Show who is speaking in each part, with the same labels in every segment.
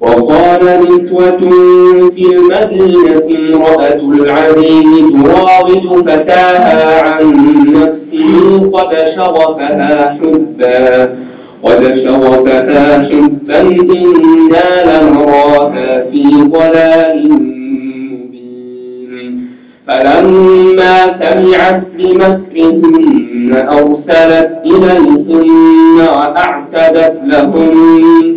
Speaker 1: وقال نسوة في المدينة امرأة العزيز تراود فتاها عن نفسه قد شغفها حبا. قد شغفها حبا إنا لنراها في ضلال مبين. فلما سمعت بمكرهن أرسلت إليهن وأعتدت لهن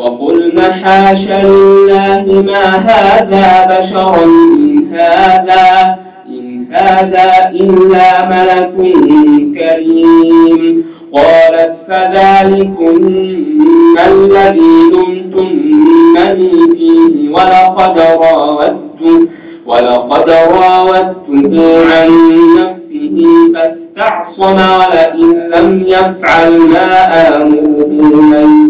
Speaker 1: وقلن حاش لله ما هذا بشرا إن هذا إن هذا إلا ملك كريم. قالت فذلكن الذي لمتنني فيه ولقد راودته ولقد راودته عن نفسه فاستعصم ولئن لم يفعل ما آمره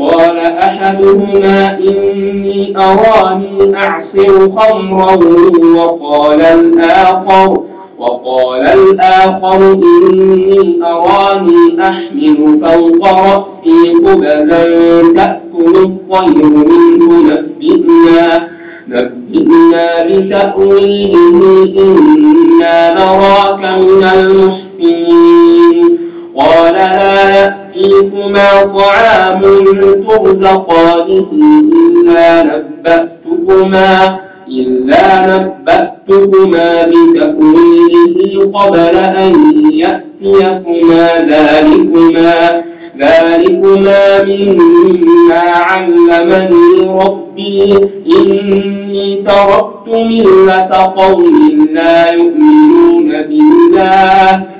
Speaker 1: قال أحدهما إني أراني أعصر خمرا وقال الآخر وقال الآخر إني أراني أحمل فوق رأسي قبلا تأكل الطير منه نبئنا نبئنا بتأويله إنا نراك من المحسنين قال لا يأتيكما طعام ترزقانه إلا نبأتكما إلا نبأتكما بتأويله قبل أن يأتيكما ذلكما ذلكما مما علمني ربي. إني تركت ملة قوم لا يؤمنون بالله.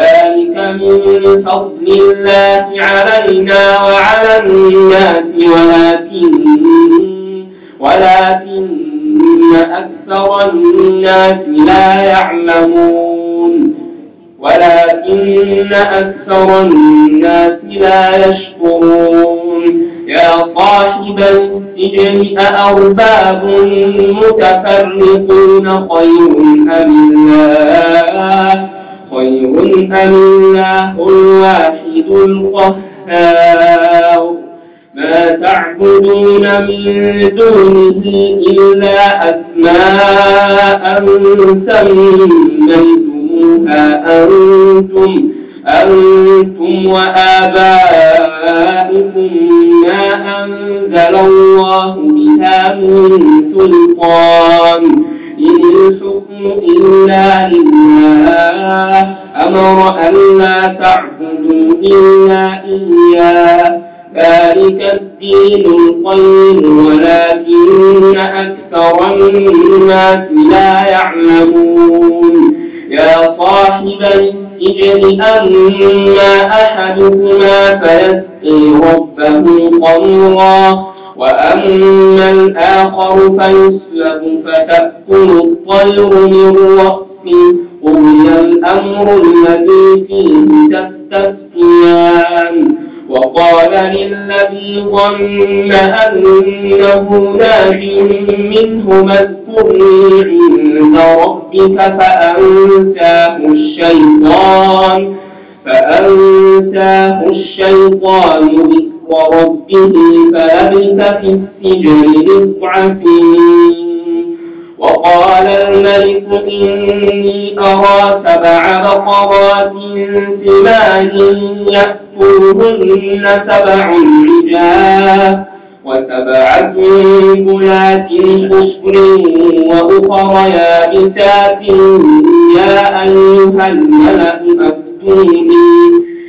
Speaker 1: ذلك من فضل الله علينا وعلى الناس ولكن ولكن أكثر الناس لا يعلمون. ولكن أكثر الناس لا يشكرون. يا صاحب السجن أأرباب متفرقون خير أم الله؟ خير أم الله الواحد القهار؟ ما تعبدون من دونه إلا أسماء سميتموها أنتم أنتم وآبائكم ما أنزل الله بها من سلطان. الحكم إلا لله أمر أن لا تعبدوا إلا إياه ذلك الدين القيم ولكن أكثر الناس لا يعلمون يا صاحب السجن أما أحدهما فيسقي ربه خمرا وأما الآخر فيسلب فتأكل الطير من رأسه. قضي الأمر الذي فيه تستفتيان وقال للذي ظن أنه ناج منه اذكرني عند ربك فأنساه الشيطان. فأنساه الشيطان ربه فلبث في السجن بضع وقال الملك إني أرى سبع بقرات سمان يأكلهن سبع عجاف وسبع سنبلات خضر وأخر يابسات يا أيها الملأ أفتوني.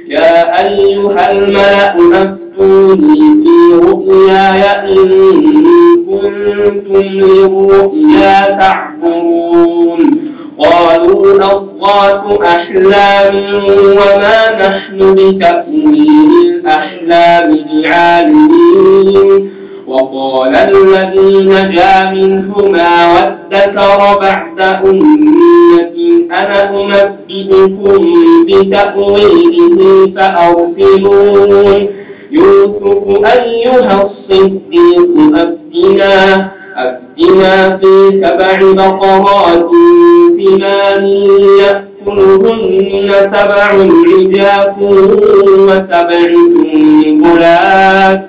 Speaker 1: يا أيها الملأ أفتوني. في رؤياي إن كنتم للرؤيا تعبرون. قالوا أضغاث أحلام وما نحن بتأويل الأحلام بعالمين. وقال الذي نجا منهما وادكر بعد أمة أنا أنبئكم بتأويله فأرسلون. يوسف أيها الصديق أفتنا أفتنا في سبع بقرات ثمان يأكلهن سبع عجاف وسبع سنبلات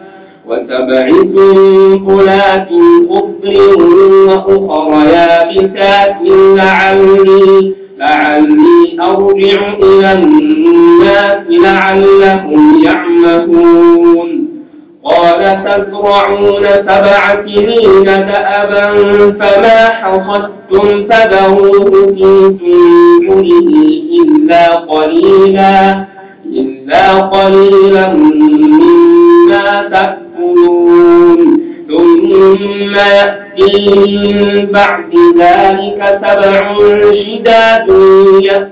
Speaker 1: وسبع سنبلات خضر وأخر يابسات لعلي لعلي أرجع إلى لعلهم يعمهون. قال تزرعون سبع سنين دأبا فما حصدتم فذروه في سنبله إلا قليلا إلا قليلا مما تأكلون. ثم يأتي من بعد ذلك سبع شداد يأكلن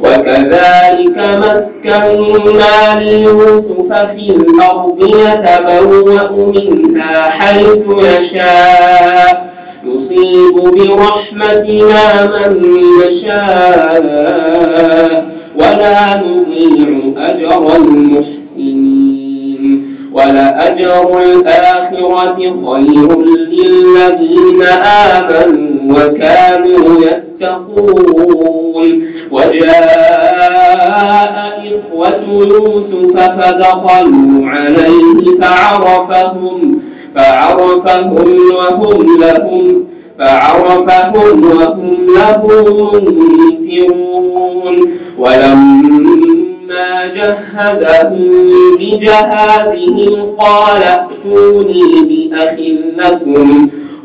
Speaker 1: وكذلك مكنا ليوسف في الأرض يتبوأ منها حيث يشاء. نصيب برحمتنا من نشاء ولا نضيع أجر المحسنين. ولأجر الآخرة خير للذين آمنوا وكانوا يتقون وجاء إخوة يوسف فدخلوا عليه فعرفهم فعرفهم وهم لهم فعرفهم وهم له منكرون. ولما جهزهم بجهازهم قال ائتوني بأخ لكم.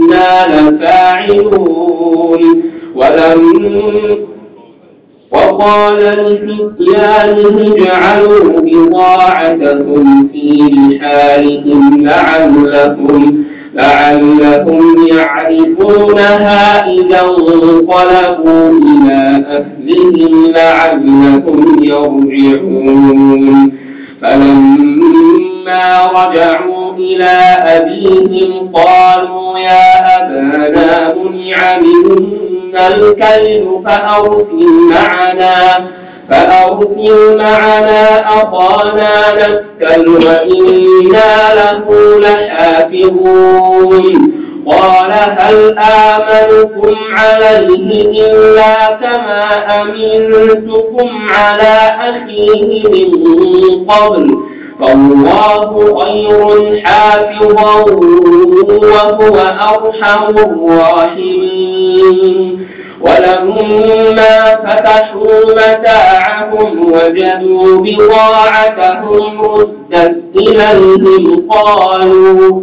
Speaker 1: إنا لفاعلون ولم وقال لفتيانه اجعلوا بضاعتهم في رحالهم لعلهم لعلهم يعرفونها إذا انقلبوا إلى أهلهم لعلهم يرجعون فلما رجعوا إلى أبيهم قالوا يا أبانا منع منا الكيل فأرسل معنا فأرسل معنا أخانا نسكن وإنا له لحافظون. قال هل آمنكم عليه إلا كما أمنتكم على أخيه من قبل. فالله خير حافظا وهو أرحم الراحمين. ولما فتحوا متاعهم وجدوا بضاعتهم ردت إليهم قالوا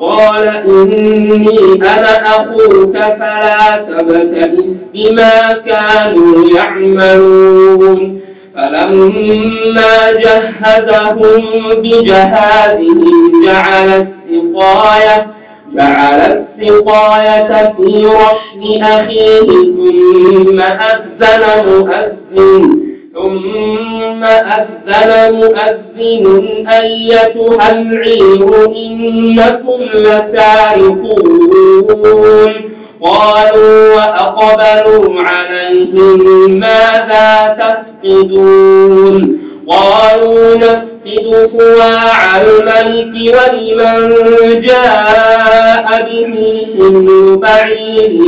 Speaker 1: قال إني أنا أخوك فلا تبتئس بما كانوا يعملون. فلما جهزهم بجهازهم جعل السقاية جعل السقاية في رحل أخيه ثم أذن مؤذن. ثم أذن مؤذن أيتها العير إنكم لسارقون قالوا وأقبلوا عليهم ماذا تفقدون؟ قالوا نفقد صواع الملك ولمن جاء به حمل بعيد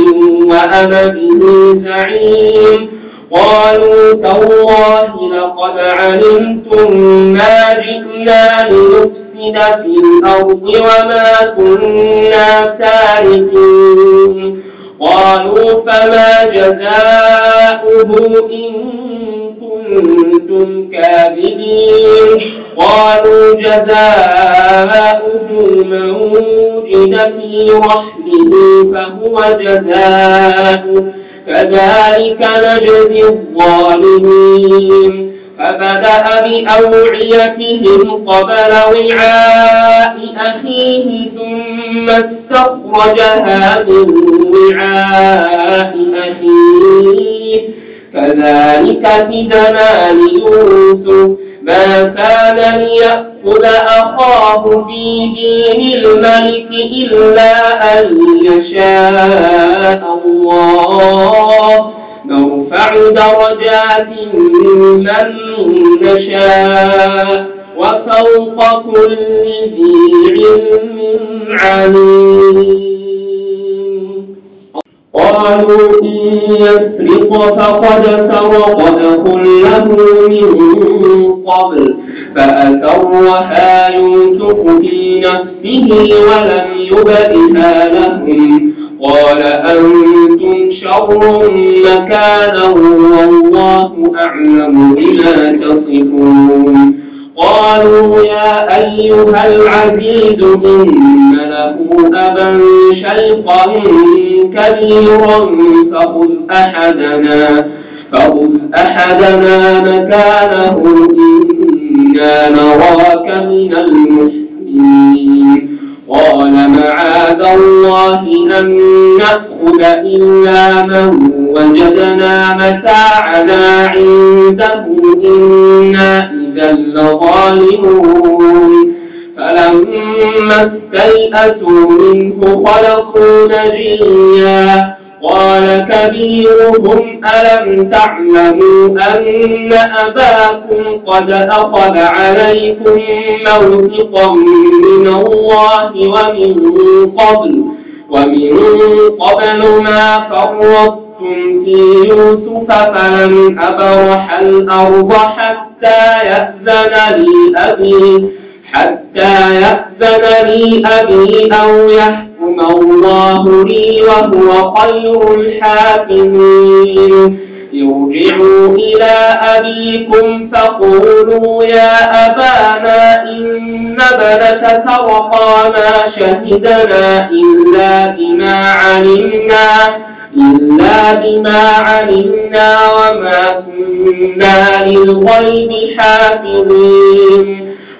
Speaker 1: وأنا به زعيم قالوا تالله لقد علمتم ما جئنا لنفسد في الأرض وما كنا سارقين. قالوا فما جزاؤه إن كنتم كاذبين. قالوا جزاؤه من وجد في رحمه فهو جزاؤه. كذلك نجزي الظالمين. فبدأ بأوعيتهم قبل وعاء أخيه ثم استخرجها من وعاء أخيه. كذلك كدنا ليوسف ما كان ليأخذ أخاه في دين الملك إلا أن يشاء الله. نرفع درجات من نشاء وفوق كل ذي علم عليم. قالوا إن يسرق فقد سرق له من قبل. فأسرها يوسف في نفسه ولم يبدها لهم قال أنتم شر مكانا والله أعلم بما تصفون. قالوا يا أيها العزيز إن له أبا شيخا كبيرا فخذ أحدنا فخذ أحدنا مكانه إنا نراك من المسلمين قال معاذ الله أن نأخذ إلا من وجدنا متاعنا عنده إنا إذا لظالمون. فلما استيئسوا منه خلقوا نجيا. قال كبيرهم ألم تعلموا أن أباكم قد أخذ عليكم موثقا من الله ومن قبل ومن قبل ما فرطتم في يوسف فلن أبرح الأرض حتى يأذن لي أبي حتى يأذن لي أبي أو يحكم الله لي وهو خير الحاكمين ارجعوا إلى أبيكم فقولوا يا أبانا إن ابنك سرقا ما شهدنا إلا بما علمنا إلا بما علمنا وما كنا للغيب حافظين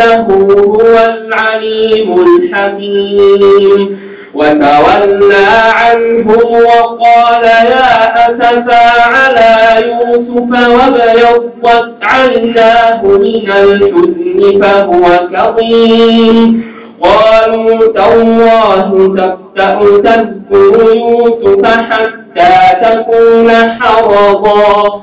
Speaker 1: إنه هو العليم الحكيم. وتولى عنهم وقال يا أسفا على يوسف وابيضت عيناه من الحزن فهو كظيم. قالوا تالله تفتأ تذكر يوسف حتى تكون حرضا.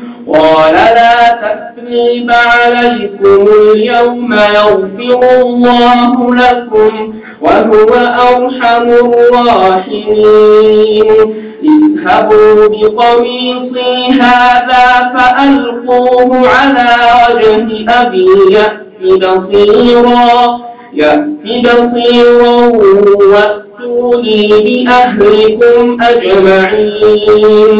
Speaker 1: قال لا تثريب عليكم اليوم يغفر الله لكم وهو أرحم الراحمين. اذهبوا بقميصي هذا فألقوه على وجه أبي يأتي بصيرا يأتي بصيرا وأتوني بأهلكم أجمعين.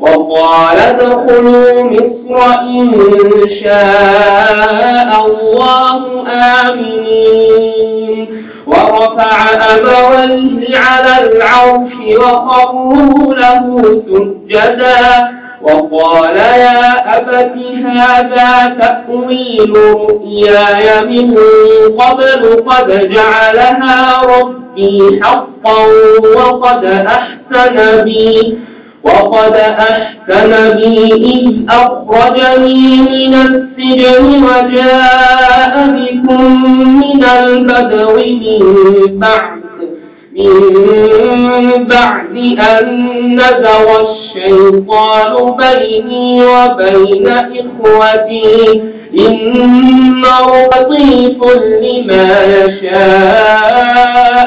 Speaker 1: وقال ادخلوا مصر إن شاء الله آمنين. ورفع أبويه على العرش وخروا له سجدا. وقال يا أبت هذا تأويل رؤياي من قبل قد جعلها ربي حقا وقد أحسن بي. وقد أحسن بي إذ أخرجني من السجن وجاء بكم من البدو من بعد من بعد أن نزغ الشيطان بيني وبين إخوتي. إن لطيف لما يشاء.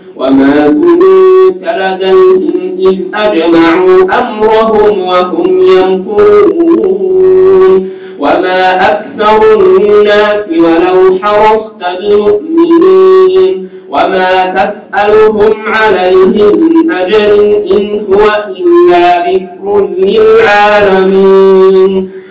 Speaker 1: وما كنت لديهم إذ أجمعوا أمرهم وهم يمكرون. وما أكثر الناس ولو حرصت بمؤمنين وما تسألهم عليه من أجر إن هو إلا ذكر للعالمين.